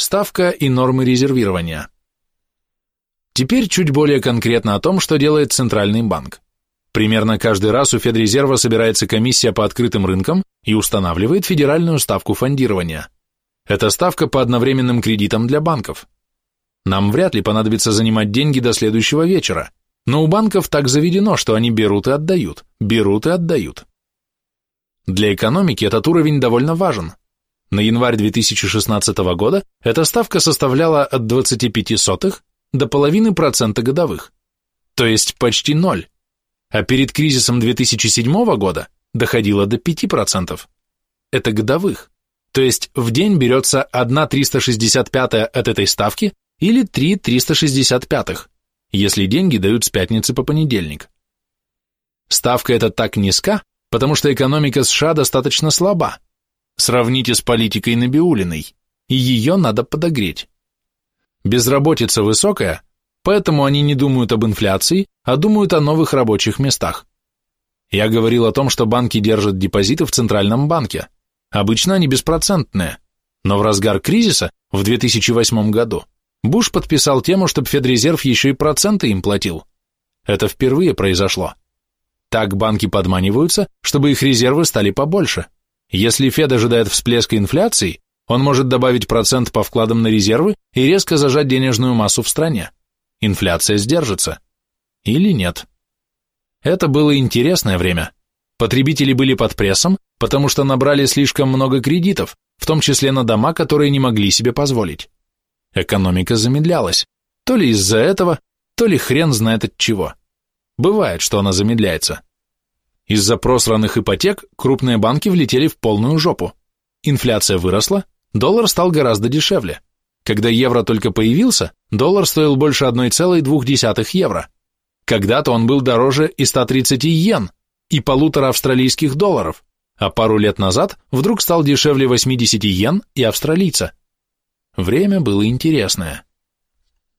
Ставка и нормы резервирования. Теперь чуть более конкретно о том, что делает Центральный банк. Примерно каждый раз у Федрезерва собирается комиссия по открытым рынкам и устанавливает федеральную ставку фондирования. Это ставка по одновременным кредитам для банков. Нам вряд ли понадобится занимать деньги до следующего вечера, но у банков так заведено, что они берут и отдают, берут и отдают. Для экономики этот уровень довольно важен. На январь 2016 года эта ставка составляла от 25 сотых до половины процента годовых, то есть почти ноль, а перед кризисом 2007 года доходила до 5%. Это годовых, то есть в день берется 1 365 от этой ставки или 3 365, если деньги дают с пятницы по понедельник. Ставка эта так низка, потому что экономика США достаточно слаба. Сравните с политикой Набиулиной, и ее надо подогреть. Безработица высокая, поэтому они не думают об инфляции, а думают о новых рабочих местах. Я говорил о том, что банки держат депозиты в Центральном банке. Обычно они беспроцентные, но в разгар кризиса в 2008 году Буш подписал тему, чтобы Федрезерв еще и проценты им платил. Это впервые произошло. Так банки подманиваются, чтобы их резервы стали побольше. Если Фед ожидает всплеска инфляции, он может добавить процент по вкладам на резервы и резко зажать денежную массу в стране. Инфляция сдержится. Или нет. Это было интересное время. Потребители были под прессом, потому что набрали слишком много кредитов, в том числе на дома, которые не могли себе позволить. Экономика замедлялась. То ли из-за этого, то ли хрен знает от чего. Бывает, что она замедляется. Из-за просранных ипотек крупные банки влетели в полную жопу. Инфляция выросла, доллар стал гораздо дешевле. Когда евро только появился, доллар стоил больше 1,2 евро. Когда-то он был дороже и 130 йен, и полутора австралийских долларов, а пару лет назад вдруг стал дешевле 80 йен и австралийца. Время было интересное.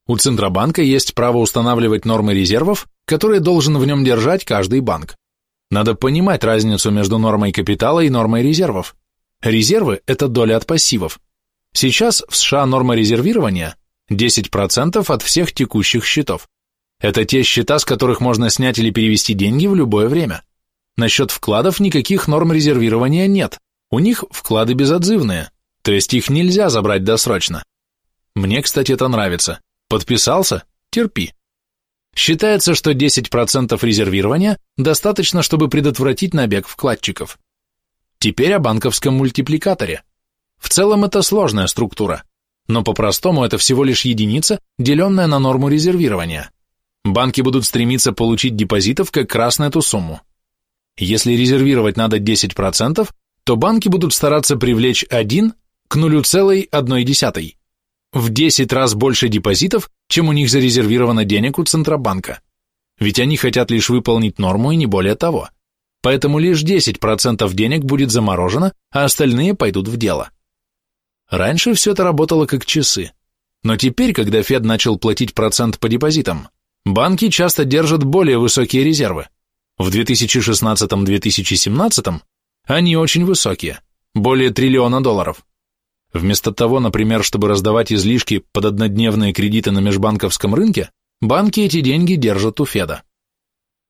У Центробанка есть право устанавливать нормы резервов, которые должен в нем держать каждый банк. Надо понимать разницу между нормой капитала и нормой резервов. Резервы – это доля от пассивов. Сейчас в США норма резервирования – 10% от всех текущих счетов. Это те счета, с которых можно снять или перевести деньги в любое время. Насчет вкладов никаких норм резервирования нет. У них вклады безотзывные, то есть их нельзя забрать досрочно. Мне, кстати, это нравится. Подписался? Терпи. Считается, что 10% резервирования достаточно, чтобы предотвратить набег вкладчиков. Теперь о банковском мультипликаторе. В целом это сложная структура, но по-простому это всего лишь единица, деленная на норму резервирования. Банки будут стремиться получить депозитов как раз на эту сумму. Если резервировать надо 10%, то банки будут стараться привлечь 1 к 0,1 в 10 раз больше депозитов, чем у них зарезервировано денег у Центробанка. Ведь они хотят лишь выполнить норму и не более того. Поэтому лишь 10% денег будет заморожено, а остальные пойдут в дело. Раньше все это работало как часы. Но теперь, когда Фед начал платить процент по депозитам, банки часто держат более высокие резервы. В 2016-2017 они очень высокие, более триллиона долларов. Вместо того, например, чтобы раздавать излишки под однодневные кредиты на межбанковском рынке, банки эти деньги держат у Феда.